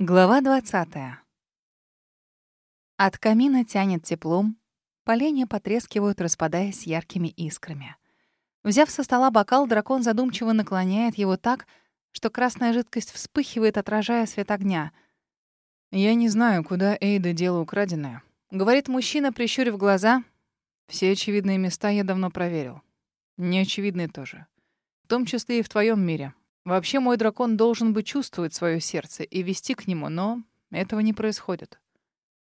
Глава 20. От камина тянет теплом, поленья потрескивают, распадаясь яркими искрами. Взяв со стола бокал, дракон задумчиво наклоняет его так, что красная жидкость вспыхивает, отражая свет огня. «Я не знаю, куда Эйда дело украденное», — говорит мужчина, прищурив глаза. «Все очевидные места я давно проверил. Неочевидные тоже. В том числе и в твоем мире. Вообще мой дракон должен бы чувствовать свое сердце и вести к нему, но этого не происходит.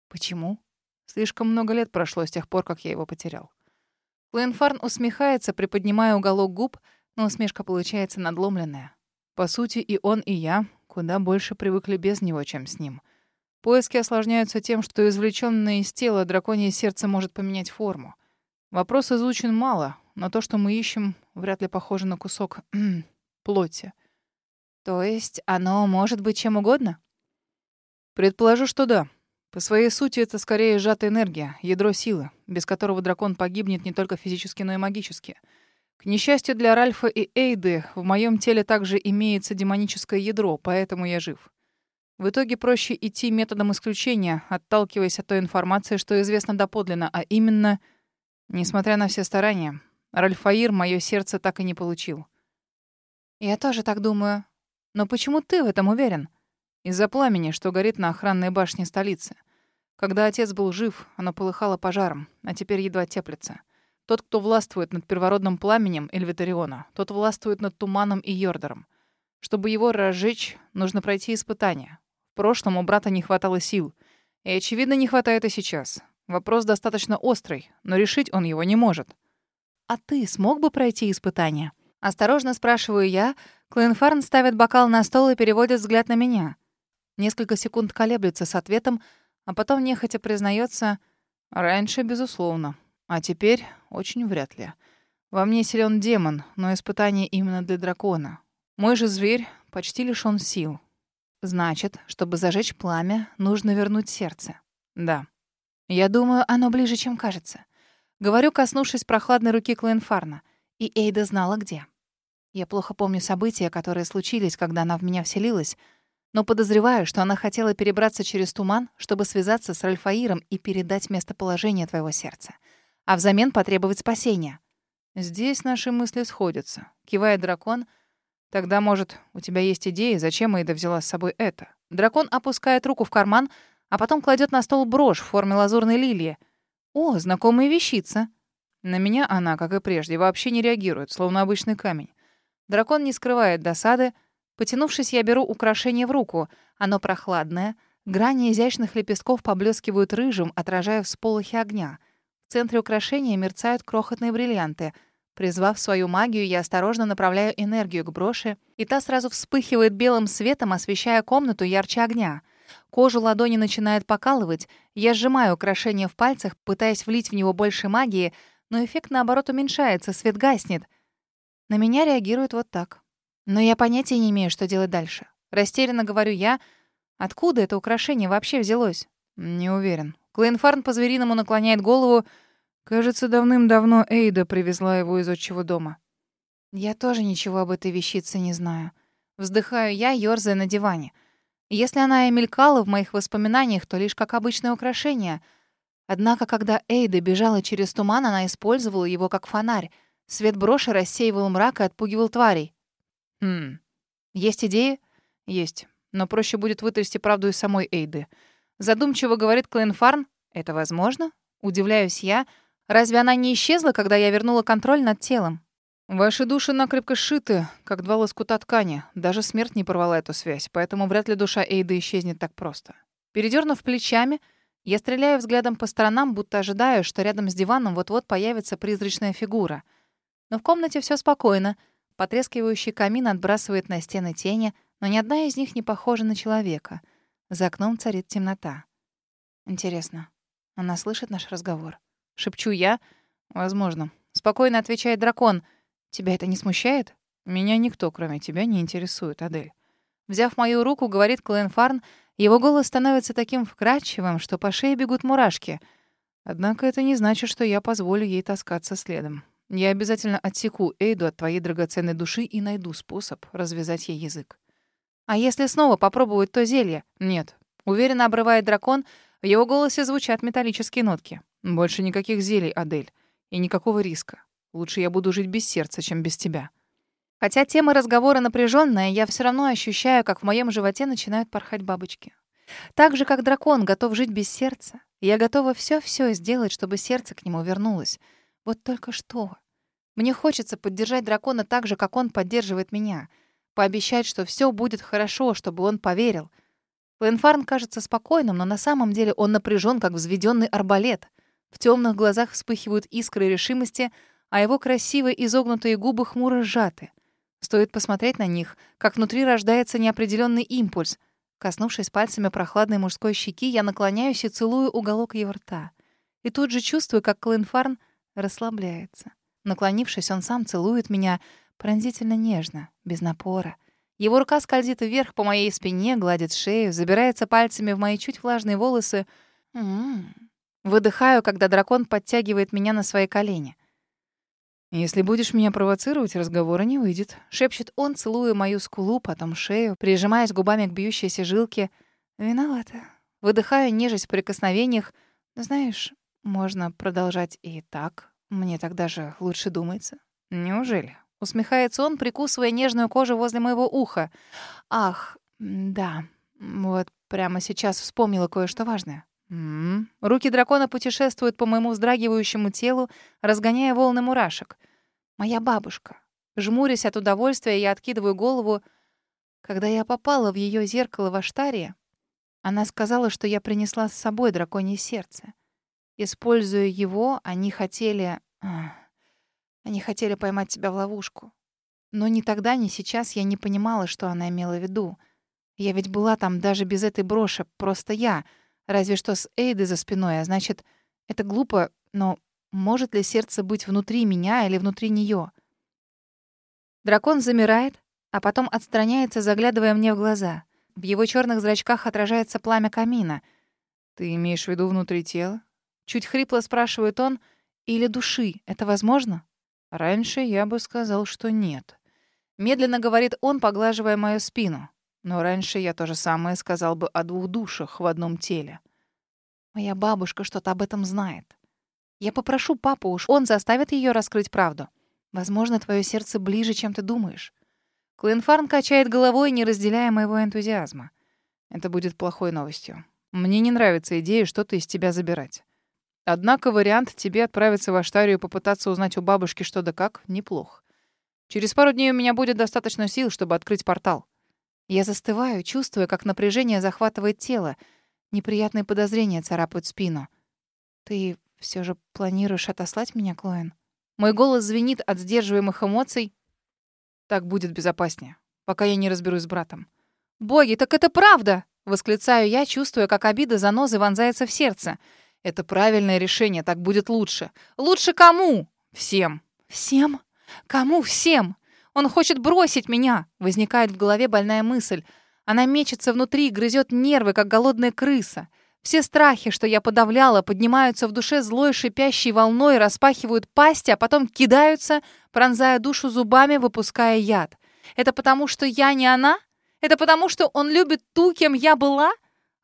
Почему? Слишком много лет прошло с тех пор, как я его потерял. Клейнфарн усмехается, приподнимая уголок губ, но усмешка получается надломленная. По сути, и он, и я куда больше привыкли без него, чем с ним. Поиски осложняются тем, что извлечённое из тела драконье сердце может поменять форму. Вопрос изучен мало, но то, что мы ищем, вряд ли похоже на кусок плоти. То есть оно может быть чем угодно? Предположу, что да. По своей сути, это скорее сжатая энергия, ядро силы, без которого дракон погибнет не только физически, но и магически. К несчастью для Ральфа и Эйды, в моем теле также имеется демоническое ядро, поэтому я жив. В итоге проще идти методом исключения, отталкиваясь от той информации, что известно доподлинно, а именно, несмотря на все старания, Ральфаир мое сердце так и не получил. «Я тоже так думаю», но почему ты в этом уверен? Из-за пламени, что горит на охранной башне столицы. Когда отец был жив, оно полыхало пожаром, а теперь едва теплится. Тот, кто властвует над первородным пламенем Эльвитариона, тот властвует над туманом и Йордером. Чтобы его разжечь, нужно пройти испытание. В прошлом у брата не хватало сил. И, очевидно, не хватает и сейчас. Вопрос достаточно острый, но решить он его не может. «А ты смог бы пройти испытание?» Осторожно спрашиваю я. Клинфарн ставит бокал на стол и переводит взгляд на меня. Несколько секунд колеблется с ответом, а потом нехотя признается: «Раньше, безусловно. А теперь очень вряд ли. Во мне силен демон, но испытание именно для дракона. Мой же зверь почти лишён сил. Значит, чтобы зажечь пламя, нужно вернуть сердце. Да. Я думаю, оно ближе, чем кажется. Говорю, коснувшись прохладной руки Клейнфарна. И Эйда знала где. Я плохо помню события, которые случились, когда она в меня вселилась, но подозреваю, что она хотела перебраться через туман, чтобы связаться с Ральфаиром и передать местоположение твоего сердца, а взамен потребовать спасения. Здесь наши мысли сходятся. Кивает дракон. Тогда, может, у тебя есть идеи, зачем Эйда взяла с собой это? Дракон опускает руку в карман, а потом кладет на стол брошь в форме лазурной лилии. О, знакомая вещица. На меня она, как и прежде, вообще не реагирует, словно обычный камень. Дракон не скрывает досады. Потянувшись, я беру украшение в руку. Оно прохладное. Грани изящных лепестков поблескивают рыжим, отражая всполохи огня. В центре украшения мерцают крохотные бриллианты. Призвав свою магию, я осторожно направляю энергию к броши, и та сразу вспыхивает белым светом, освещая комнату ярче огня. Кожу ладони начинает покалывать. Я сжимаю украшение в пальцах, пытаясь влить в него больше магии, но эффект, наоборот, уменьшается, свет гаснет. На меня реагируют вот так. Но я понятия не имею, что делать дальше. Растерянно говорю я. Откуда это украшение вообще взялось? Не уверен. Клейнфарн по-звериному наклоняет голову. Кажется, давным-давно Эйда привезла его из отчего дома. Я тоже ничего об этой вещице не знаю. Вздыхаю я, ёрзая на диване. Если она и мелькала в моих воспоминаниях, то лишь как обычное украшение — Однако, когда Эйда бежала через туман, она использовала его как фонарь. Свет броши рассеивал мрак и отпугивал тварей. Хм. Есть идеи? Есть. Но проще будет вытрясти правду из самой Эйды. Задумчиво говорит Клейнфарн. Это возможно? Удивляюсь я. Разве она не исчезла, когда я вернула контроль над телом? Ваши души накрепко сшиты, как два лоскута ткани. Даже смерть не порвала эту связь, поэтому вряд ли душа Эйды исчезнет так просто. Передернув плечами, я стреляю взглядом по сторонам, будто ожидаю, что рядом с диваном вот-вот появится призрачная фигура. Но в комнате все спокойно. Потрескивающий камин отбрасывает на стены тени, но ни одна из них не похожа на человека. За окном царит темнота. Интересно, она слышит наш разговор? Шепчу я. Возможно. Спокойно отвечает дракон. Тебя это не смущает? Меня никто, кроме тебя, не интересует, Адель. Взяв мою руку, говорит Клэн Фарн, его голос становится таким вкрадчивым, что по шее бегут мурашки. Однако это не значит, что я позволю ей таскаться следом. Я обязательно отсеку Эйду от твоей драгоценной души и найду способ развязать ей язык. А если снова попробовать то зелье? Нет. Уверенно обрывает дракон, в его голосе звучат металлические нотки. Больше никаких зелий, Адель. И никакого риска. Лучше я буду жить без сердца, чем без тебя. Хотя тема разговора напряженная, я все равно ощущаю, как в моем животе начинают порхать бабочки. Так же, как дракон готов жить без сердца, я готова все-все сделать, чтобы сердце к нему вернулось. Вот только что. Мне хочется поддержать дракона так же, как он поддерживает меня. Пообещать, что все будет хорошо, чтобы он поверил. Пленфарн кажется спокойным, но на самом деле он напряжен, как взведенный арбалет. В темных глазах вспыхивают искры решимости, а его красивые изогнутые губы хмуро сжаты. Стоит посмотреть на них, как внутри рождается неопределенный импульс. Коснувшись пальцами прохладной мужской щеки, я наклоняюсь и целую уголок его рта. И тут же чувствую, как Клинфарн расслабляется. Наклонившись, он сам целует меня пронзительно нежно, без напора. Его рука скользит вверх по моей спине, гладит шею, забирается пальцами в мои чуть влажные волосы. М -м -м. Выдыхаю, когда дракон подтягивает меня на свои колени. «Если будешь меня провоцировать, разговора не выйдет», — шепчет он, целуя мою скулу, потом шею, прижимаясь губами к бьющейся жилке. «Виновата». Выдыхаю нежесть в прикосновениях. «Знаешь, можно продолжать и так. Мне так даже лучше думается». «Неужели?» — усмехается он, прикусывая нежную кожу возле моего уха. «Ах, да, вот прямо сейчас вспомнила кое-что важное». М -м. Руки дракона путешествуют по моему вздрагивающему телу, разгоняя волны мурашек. Моя бабушка. Жмурясь от удовольствия, я откидываю голову. Когда я попала в ее зеркало в Аштаре, она сказала, что я принесла с собой драконье сердце. Используя его, они хотели... Они хотели поймать тебя в ловушку. Но ни тогда, ни сейчас я не понимала, что она имела в виду. Я ведь была там даже без этой броши, просто я — Разве что с Эйдой за спиной, а значит, это глупо, но может ли сердце быть внутри меня или внутри нее? Дракон замирает, а потом отстраняется, заглядывая мне в глаза. В его черных зрачках отражается пламя камина. «Ты имеешь в виду внутри тела?» Чуть хрипло спрашивает он. «Или души? Это возможно?» «Раньше я бы сказал, что нет». Медленно говорит он, поглаживая мою спину. Но раньше я то же самое сказал бы о двух душах в одном теле. Моя бабушка что-то об этом знает. Я попрошу папу уж, он заставит ее раскрыть правду. Возможно, твое сердце ближе, чем ты думаешь. Клинфарн качает головой, не разделяя моего энтузиазма. Это будет плохой новостью. Мне не нравится идея что-то из тебя забирать. Однако вариант тебе отправиться в Аштарию и попытаться узнать у бабушки что да как неплох. Через пару дней у меня будет достаточно сил, чтобы открыть портал. Я застываю, чувствуя, как напряжение захватывает тело. Неприятные подозрения царапают спину. «Ты все же планируешь отослать меня, Клоэн?» Мой голос звенит от сдерживаемых эмоций. «Так будет безопаснее, пока я не разберусь с братом». «Боги, так это правда!» — восклицаю я, чувствуя, как обида занозы вонзается в сердце. «Это правильное решение, так будет лучше». «Лучше кому?» «Всем». «Всем? Кому всем?» Он хочет бросить меня!» Возникает в голове больная мысль. Она мечется внутри, грызет нервы, как голодная крыса. Все страхи, что я подавляла, поднимаются в душе злой шипящей волной, распахивают пасти, а потом кидаются, пронзая душу зубами, выпуская яд. Это потому, что я не она? Это потому, что он любит ту, кем я была?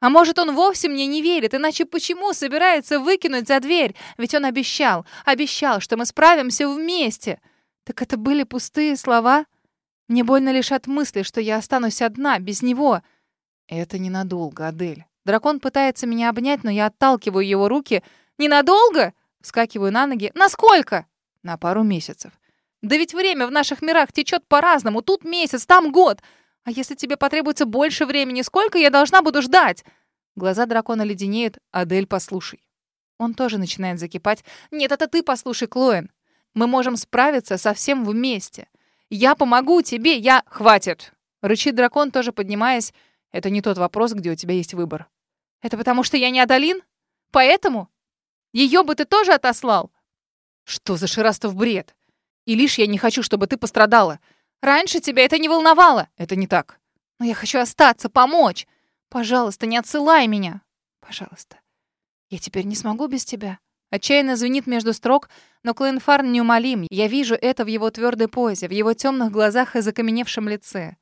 А может, он вовсе мне не верит, иначе почему собирается выкинуть за дверь? Ведь он обещал, обещал, что мы справимся вместе. Так это были пустые слова? Мне больно лишь от мысли, что я останусь одна, без него. Это ненадолго, Адель. Дракон пытается меня обнять, но я отталкиваю его руки. Ненадолго? Вскакиваю на ноги. Насколько? На пару месяцев. Да ведь время в наших мирах течет по-разному. Тут месяц, там год. А если тебе потребуется больше времени, сколько я должна буду ждать? Глаза дракона леденеют. Адель, послушай. Он тоже начинает закипать. Нет, это ты послушай, Клоэн. Мы можем справиться совсем вместе. Я помогу тебе, я... Хватит!» Рычит дракон, тоже поднимаясь. «Это не тот вопрос, где у тебя есть выбор». «Это потому что я не Адалин? Поэтому? Ее бы ты тоже отослал?» «Что за Ширастов бред? И лишь я не хочу, чтобы ты пострадала. Раньше тебя это не волновало. Это не так. Но я хочу остаться, помочь. Пожалуйста, не отсылай меня. Пожалуйста. Я теперь не смогу без тебя». Отчаянно звенит между строк, но Клейнфарн неумолим. Я вижу это в его твердой позе, в его темных глазах и закаменевшем лице.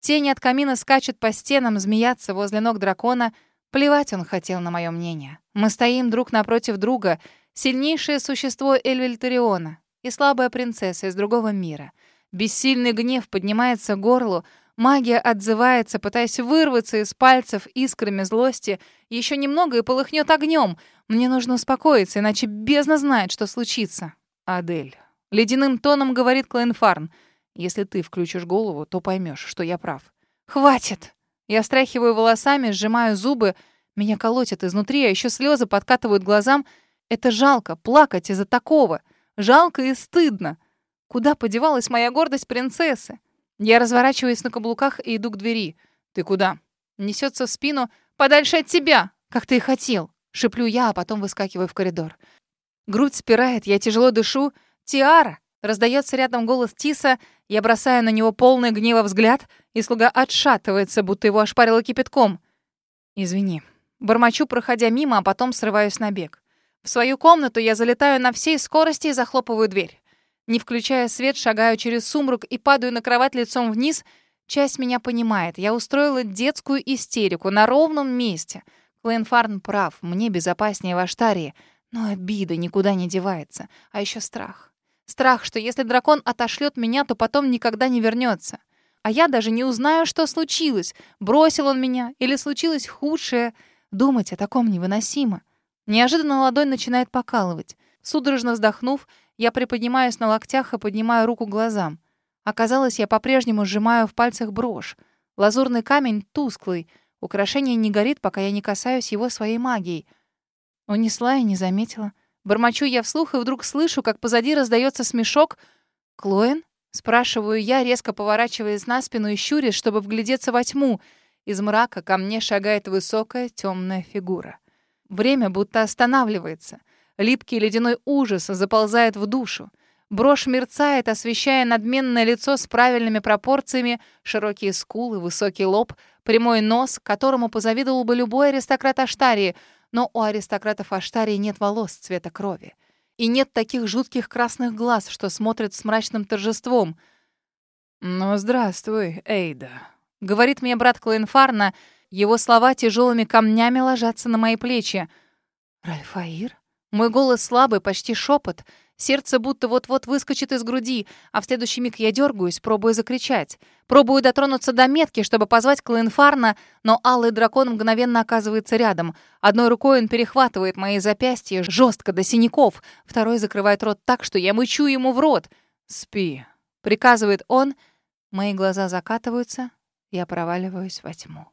Тени от камина скачут по стенам, змеятся возле ног дракона. Плевать он хотел на мое мнение. Мы стоим друг напротив друга, сильнейшее существо Эльвельтариона и слабая принцесса из другого мира. Бессильный гнев поднимается к горлу, магия отзывается, пытаясь вырваться из пальцев искрами злости. Еще немного и полыхнет огнем. Мне нужно успокоиться, иначе бездна знает, что случится. Адель. Ледяным тоном говорит Клейнфарн. Если ты включишь голову, то поймешь, что я прав. Хватит! Я встряхиваю волосами, сжимаю зубы. Меня колотит изнутри, а еще слезы подкатывают глазам. Это жалко, плакать из-за такого. Жалко и стыдно. Куда подевалась моя гордость принцессы? Я разворачиваюсь на каблуках и иду к двери. «Ты куда?» Несется в спину. «Подальше от тебя!» «Как ты и хотел!» Шиплю я, а потом выскакиваю в коридор. Грудь спирает, я тяжело дышу. «Тиара!» Раздается рядом голос Тиса. Я бросаю на него полный гнева взгляд, и слуга отшатывается, будто его ошпарило кипятком. «Извини». Бормочу, проходя мимо, а потом срываюсь на бег. В свою комнату я залетаю на всей скорости и захлопываю дверь. Не включая свет, шагаю через сумрак и падаю на кровать лицом вниз. Часть меня понимает. Я устроила детскую истерику на ровном месте. Клейнфарн прав, мне безопаснее в Аштарии. Но обида никуда не девается. А еще страх. Страх, что если дракон отошлет меня, то потом никогда не вернется. А я даже не узнаю, что случилось. Бросил он меня или случилось худшее. Думать о таком невыносимо. Неожиданно ладонь начинает покалывать. Судорожно вздохнув, я приподнимаюсь на локтях и поднимаю руку к глазам. Оказалось, я по-прежнему сжимаю в пальцах брошь. Лазурный камень тусклый. Украшение не горит, пока я не касаюсь его своей магией. Унесла и не заметила. Бормочу я вслух и вдруг слышу, как позади раздается смешок. «Клоэн?» — спрашиваю я, резко поворачиваясь на спину и щурясь, чтобы вглядеться во тьму. Из мрака ко мне шагает высокая темная фигура. Время будто останавливается. Липкий ледяной ужас заползает в душу. Брошь мерцает, освещая надменное лицо с правильными пропорциями, широкие скулы, высокий лоб, прямой нос, которому позавидовал бы любой аристократ Аштарии — но у аристократов Аштарии нет волос цвета крови. И нет таких жутких красных глаз, что смотрят с мрачным торжеством. «Ну, здравствуй, Эйда», — говорит мне брат Клоенфарна. Его слова тяжелыми камнями ложатся на мои плечи. «Ральфаир?» Мой голос слабый, почти шепот. Сердце будто вот-вот выскочит из груди, а в следующий миг я дергаюсь, пробую закричать. Пробую дотронуться до метки, чтобы позвать Клоенфарна, но алый дракон мгновенно оказывается рядом. Одной рукой он перехватывает мои запястья жестко до синяков, второй закрывает рот так, что я мычу ему в рот. «Спи», — приказывает он. Мои глаза закатываются, я проваливаюсь во тьму.